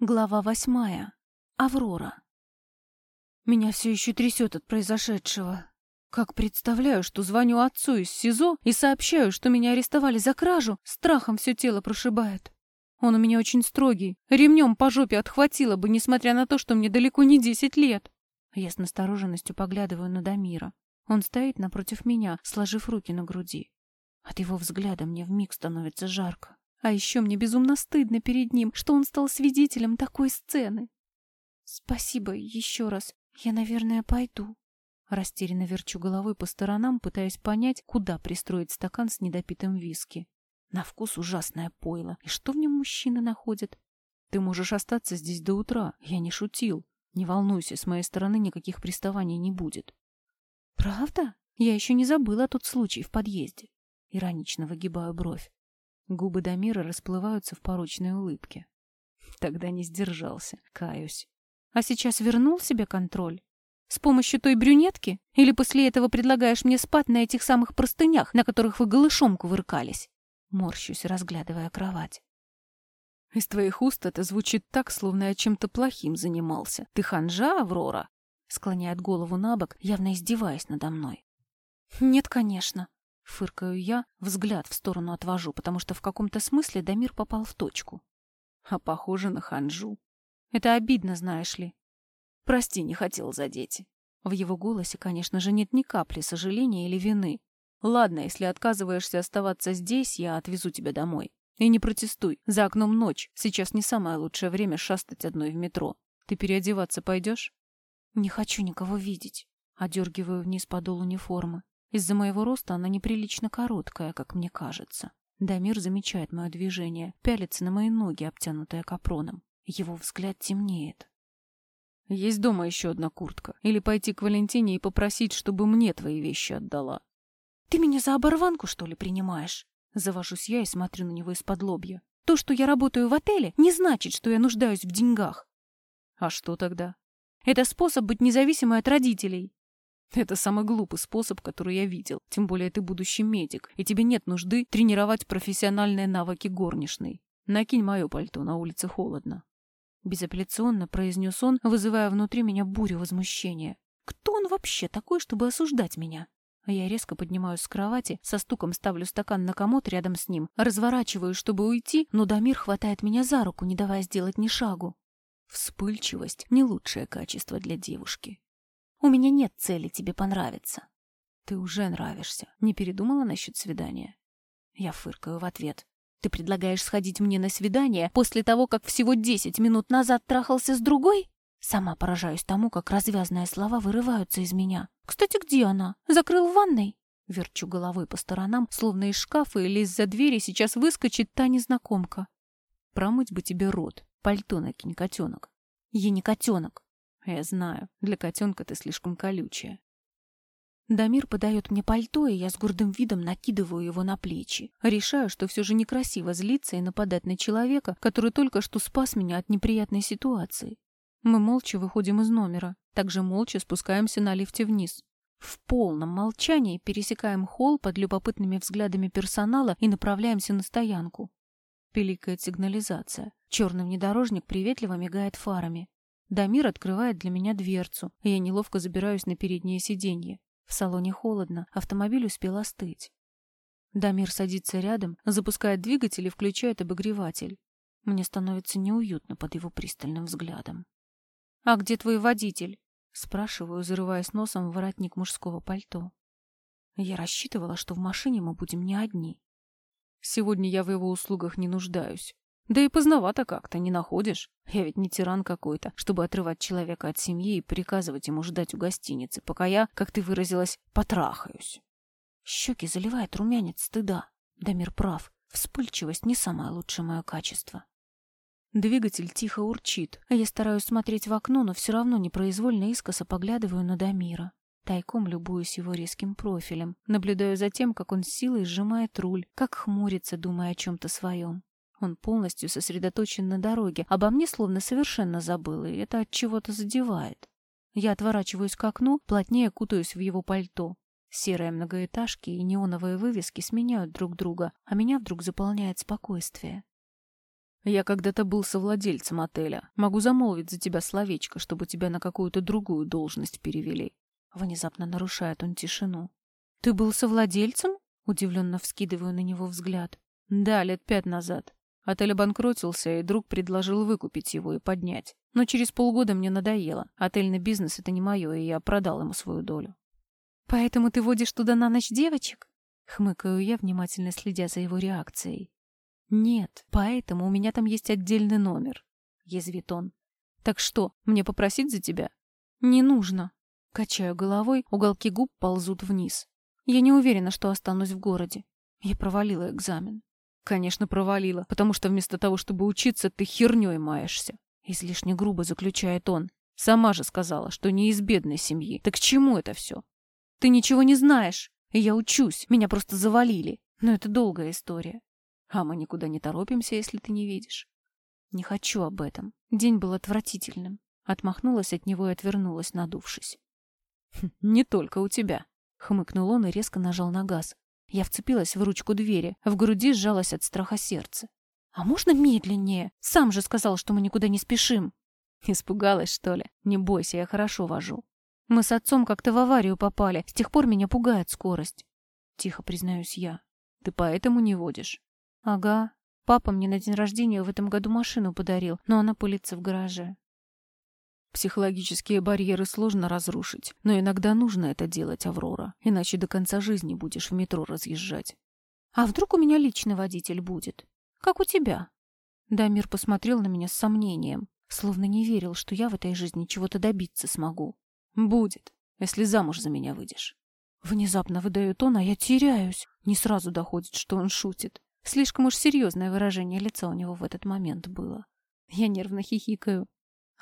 Глава восьмая. Аврора. Меня все еще трясет от произошедшего. Как представляю, что звоню отцу из СИЗО и сообщаю, что меня арестовали за кражу, страхом все тело прошибает. Он у меня очень строгий, ремнем по жопе отхватило бы, несмотря на то, что мне далеко не десять лет. Я с настороженностью поглядываю на Дамира. Он стоит напротив меня, сложив руки на груди. От его взгляда мне вмиг становится жарко. А еще мне безумно стыдно перед ним, что он стал свидетелем такой сцены. Спасибо еще раз. Я, наверное, пойду. Растерянно верчу головой по сторонам, пытаясь понять, куда пристроить стакан с недопитым виски. На вкус ужасное пойло. И что в нем мужчины находят? Ты можешь остаться здесь до утра. Я не шутил. Не волнуйся, с моей стороны никаких приставаний не будет. Правда? Я еще не забыла тот случай в подъезде. Иронично выгибаю бровь. Губы Дамира расплываются в порочной улыбке. Тогда не сдержался, каюсь. А сейчас вернул себе контроль? С помощью той брюнетки? Или после этого предлагаешь мне спать на этих самых простынях, на которых вы голышом кувыркались? Морщусь, разглядывая кровать. Из твоих уст это звучит так, словно я чем-то плохим занимался. Ты ханжа, Аврора? Склоняет голову на бок, явно издеваясь надо мной. Нет, конечно. Фыркаю я, взгляд в сторону отвожу, потому что в каком-то смысле Дамир попал в точку. А похоже на ханжу. Это обидно, знаешь ли. Прости, не хотел задеть. В его голосе, конечно же, нет ни капли сожаления или вины. Ладно, если отказываешься оставаться здесь, я отвезу тебя домой. И не протестуй. За окном ночь. Сейчас не самое лучшее время шастать одной в метро. Ты переодеваться пойдешь? Не хочу никого видеть. Одергиваю вниз подол униформы. Из-за моего роста она неприлично короткая, как мне кажется. Дамир замечает мое движение, пялится на мои ноги, обтянутые капроном. Его взгляд темнеет. «Есть дома еще одна куртка. Или пойти к Валентине и попросить, чтобы мне твои вещи отдала». «Ты меня за оборванку, что ли, принимаешь?» Завожусь я и смотрю на него из-под лобья. «То, что я работаю в отеле, не значит, что я нуждаюсь в деньгах». «А что тогда?» «Это способ быть независимой от родителей. Это самый глупый способ, который я видел. Тем более ты будущий медик, и тебе нет нужды тренировать профессиональные навыки горничной. Накинь мое пальто, на улице холодно. Безапелляционно произнес он, вызывая внутри меня бурю возмущения. Кто он вообще такой, чтобы осуждать меня? Я резко поднимаюсь с кровати, со стуком ставлю стакан на комод рядом с ним, разворачиваюсь, чтобы уйти, но Дамир хватает меня за руку, не давая сделать ни шагу. Вспыльчивость — не лучшее качество для девушки. У меня нет цели тебе понравиться. Ты уже нравишься. Не передумала насчет свидания? Я фыркаю в ответ. Ты предлагаешь сходить мне на свидание после того, как всего десять минут назад трахался с другой? Сама поражаюсь тому, как развязные слова вырываются из меня. Кстати, где она? Закрыл в ванной? Верчу головой по сторонам, словно из шкафа или из-за двери сейчас выскочит та незнакомка. Промыть бы тебе рот. Пальто накинь, котенок. Я не котенок. Я знаю, для котенка ты слишком колючая. Дамир подает мне пальто, и я с гордым видом накидываю его на плечи. Решаю, что все же некрасиво злиться и нападать на человека, который только что спас меня от неприятной ситуации. Мы молча выходим из номера, также молча спускаемся на лифте вниз. В полном молчании пересекаем холл под любопытными взглядами персонала и направляемся на стоянку. Пиликает сигнализация. Черный внедорожник приветливо мигает фарами. Дамир открывает для меня дверцу, и я неловко забираюсь на переднее сиденье. В салоне холодно, автомобиль успел остыть. Дамир садится рядом, запускает двигатель и включает обогреватель. Мне становится неуютно под его пристальным взглядом. «А где твой водитель?» — спрашиваю, зарываясь носом в воротник мужского пальто. Я рассчитывала, что в машине мы будем не одни. Сегодня я в его услугах не нуждаюсь. Да и поздновато как-то, не находишь? Я ведь не тиран какой-то, чтобы отрывать человека от семьи и приказывать ему ждать у гостиницы, пока я, как ты выразилась, потрахаюсь. Щеки заливает румянец стыда. Дамир прав. Вспыльчивость не самое лучшее мое качество. Двигатель тихо урчит, а я стараюсь смотреть в окно, но все равно непроизвольно искоса поглядываю на Дамира. Тайком любуюсь его резким профилем, наблюдаю за тем, как он силой сжимает руль, как хмурится, думая о чем-то своем. Он полностью сосредоточен на дороге, обо мне словно совершенно забыл, и это от чего-то задевает. Я отворачиваюсь к окну, плотнее кутаюсь в его пальто. Серые многоэтажки и неоновые вывески сменяют друг друга, а меня вдруг заполняет спокойствие. Я когда-то был совладельцем отеля. Могу замолвить за тебя словечко, чтобы тебя на какую-то другую должность перевели. Внезапно нарушает он тишину. Ты был совладельцем? Удивленно вскидываю на него взгляд. Да, лет пять назад. Отель обанкротился, и друг предложил выкупить его и поднять. Но через полгода мне надоело. Отельный бизнес — это не мое, и я продал ему свою долю. «Поэтому ты водишь туда на ночь девочек?» Хмыкаю я, внимательно следя за его реакцией. «Нет, поэтому у меня там есть отдельный номер», — язвит он. «Так что, мне попросить за тебя?» «Не нужно». Качаю головой, уголки губ ползут вниз. Я не уверена, что останусь в городе. Я провалила экзамен. Конечно, провалила, потому что вместо того, чтобы учиться, ты хернёй маешься. Излишне грубо заключает он. Сама же сказала, что не из бедной семьи. Так к чему это все? Ты ничего не знаешь. Я учусь. Меня просто завалили. Но это долгая история. А мы никуда не торопимся, если ты не видишь. Не хочу об этом. День был отвратительным. Отмахнулась от него и отвернулась, надувшись. «Хм, «Не только у тебя», — хмыкнул он и резко нажал на газ. Я вцепилась в ручку двери, в груди сжалось от страха сердце. «А можно медленнее? Сам же сказал, что мы никуда не спешим». Испугалась, что ли? Не бойся, я хорошо вожу. Мы с отцом как-то в аварию попали, с тех пор меня пугает скорость. Тихо признаюсь я. Ты поэтому не водишь? Ага. Папа мне на день рождения в этом году машину подарил, но она пылится в гараже. Психологические барьеры сложно разрушить, но иногда нужно это делать, Аврора, иначе до конца жизни будешь в метро разъезжать. А вдруг у меня личный водитель будет? Как у тебя? Дамир посмотрел на меня с сомнением, словно не верил, что я в этой жизни чего-то добиться смогу. Будет, если замуж за меня выйдешь. Внезапно выдает он, а я теряюсь. Не сразу доходит, что он шутит. Слишком уж серьезное выражение лица у него в этот момент было. Я нервно хихикаю.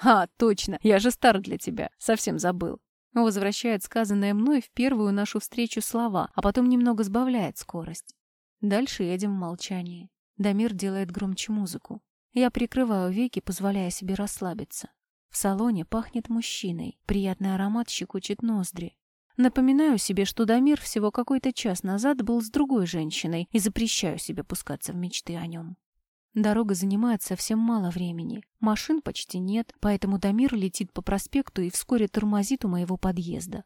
«А, точно, я же стар для тебя, совсем забыл». Возвращает сказанное мной в первую нашу встречу слова, а потом немного сбавляет скорость. Дальше едем в молчании. Дамир делает громче музыку. Я прикрываю веки, позволяя себе расслабиться. В салоне пахнет мужчиной, приятный аромат щекочет ноздри. Напоминаю себе, что Дамир всего какой-то час назад был с другой женщиной и запрещаю себе пускаться в мечты о нем. Дорога занимает совсем мало времени. Машин почти нет, поэтому Дамир летит по проспекту и вскоре тормозит у моего подъезда.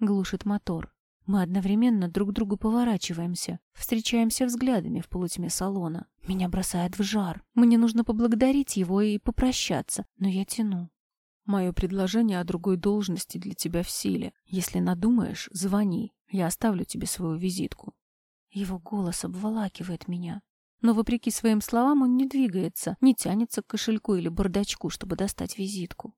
Глушит мотор. Мы одновременно друг к другу поворачиваемся, встречаемся взглядами в полутьме салона. Меня бросает в жар. Мне нужно поблагодарить его и попрощаться, но я тяну. Мое предложение о другой должности для тебя в силе. Если надумаешь, звони. Я оставлю тебе свою визитку. Его голос обволакивает меня. Но, вопреки своим словам, он не двигается, не тянется к кошельку или бардачку, чтобы достать визитку.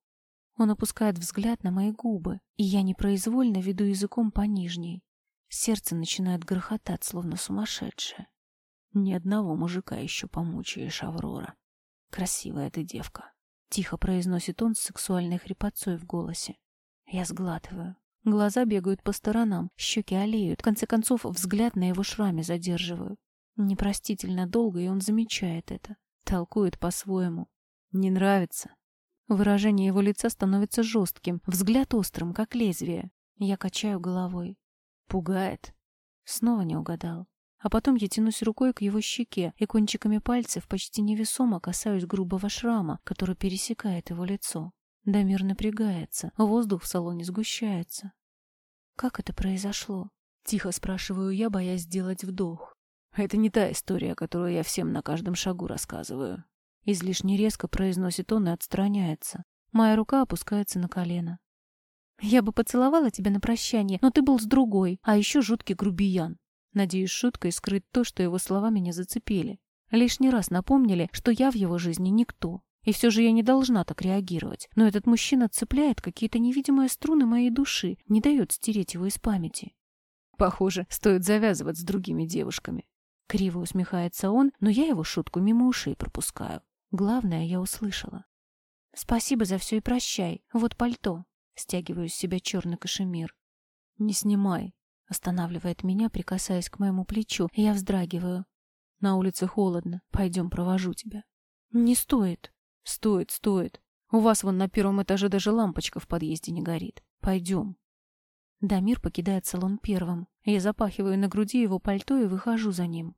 Он опускает взгляд на мои губы, и я непроизвольно веду языком по нижней. Сердце начинает грохотать, словно сумасшедшее. Ни одного мужика еще помучаешь, Аврора. Красивая ты девка. Тихо произносит он с сексуальной хрипотцой в голосе. Я сглатываю. Глаза бегают по сторонам, щеки олеют. В конце концов, взгляд на его шраме задерживаю. Непростительно долго, и он замечает это. Толкует по-своему. Не нравится. Выражение его лица становится жестким, взгляд острым, как лезвие. Я качаю головой. Пугает. Снова не угадал. А потом я тянусь рукой к его щеке и кончиками пальцев почти невесомо касаюсь грубого шрама, который пересекает его лицо. Дамир напрягается, воздух в салоне сгущается. «Как это произошло?» Тихо спрашиваю я, боясь сделать вдох. Это не та история, которую я всем на каждом шагу рассказываю. Излишне резко произносит он и отстраняется. Моя рука опускается на колено. Я бы поцеловала тебя на прощание, но ты был с другой, а еще жуткий грубиян. Надеюсь, шуткой скрыть то, что его слова меня зацепили. Лишний раз напомнили, что я в его жизни никто. И все же я не должна так реагировать. Но этот мужчина цепляет какие-то невидимые струны моей души, не дает стереть его из памяти. Похоже, стоит завязывать с другими девушками. Криво усмехается он, но я его шутку мимо ушей пропускаю. Главное, я услышала. «Спасибо за все и прощай. Вот пальто». Стягиваю с себя черный кашемир. «Не снимай», — останавливает меня, прикасаясь к моему плечу, я вздрагиваю. «На улице холодно. Пойдем, провожу тебя». «Не стоит». «Стоит, стоит. У вас вон на первом этаже даже лампочка в подъезде не горит. Пойдем». Дамир покидает салон первым. Я запахиваю на груди его пальто и выхожу за ним.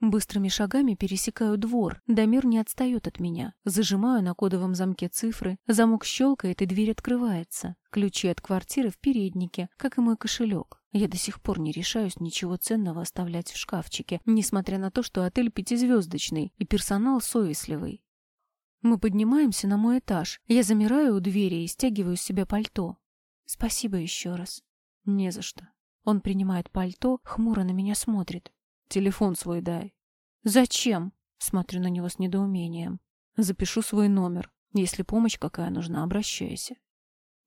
Быстрыми шагами пересекаю двор. Дамир не отстает от меня. Зажимаю на кодовом замке цифры. Замок щелкает, и дверь открывается. Ключи от квартиры в переднике, как и мой кошелек. Я до сих пор не решаюсь ничего ценного оставлять в шкафчике, несмотря на то, что отель пятизвездочный и персонал совестливый. Мы поднимаемся на мой этаж. Я замираю у двери и стягиваю с себя пальто. Спасибо еще раз. Не за что. Он принимает пальто, хмуро на меня смотрит. Телефон свой дай. Зачем? Смотрю на него с недоумением. Запишу свой номер. Если помощь какая нужна, обращайся.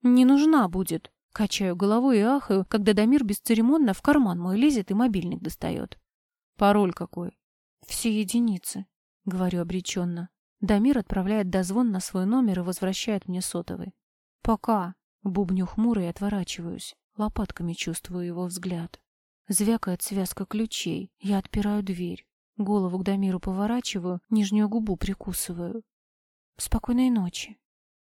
Не нужна будет. Качаю головой и ахаю, когда Дамир бесцеремонно в карман мой лезет и мобильник достает. Пароль какой? Все единицы, говорю обреченно. Дамир отправляет дозвон на свой номер и возвращает мне сотовый. Пока. Бубню хмуро и отворачиваюсь. Лопатками чувствую его взгляд. Звякает связка ключей. Я отпираю дверь. Голову к Дамиру поворачиваю, нижнюю губу прикусываю. Спокойной ночи.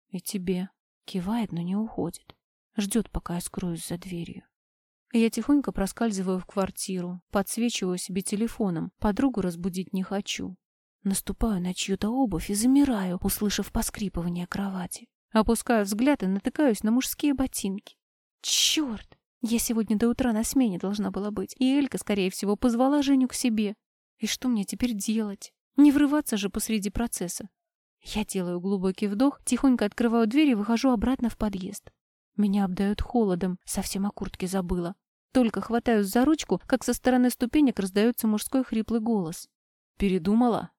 И тебе. Кивает, но не уходит. Ждет, пока я скроюсь за дверью. Я тихонько проскальзываю в квартиру, подсвечиваю себе телефоном. Подругу разбудить не хочу. Наступаю на чью-то обувь и замираю, услышав поскрипывание кровати. Опускаю взгляд и натыкаюсь на мужские ботинки. Черт! Я сегодня до утра на смене должна была быть, и Элька, скорее всего, позвала Женю к себе. И что мне теперь делать? Не врываться же посреди процесса. Я делаю глубокий вдох, тихонько открываю дверь и выхожу обратно в подъезд. Меня обдают холодом, совсем о куртке забыла. Только хватаюсь за ручку, как со стороны ступенек раздается мужской хриплый голос. «Передумала?»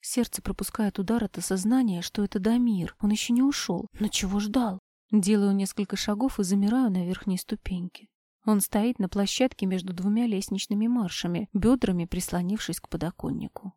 Сердце пропускает удар от осознания, что это Дамир. Он еще не ушел. Но чего ждал? Делаю несколько шагов и замираю на верхней ступеньке. Он стоит на площадке между двумя лестничными маршами, бедрами прислонившись к подоконнику.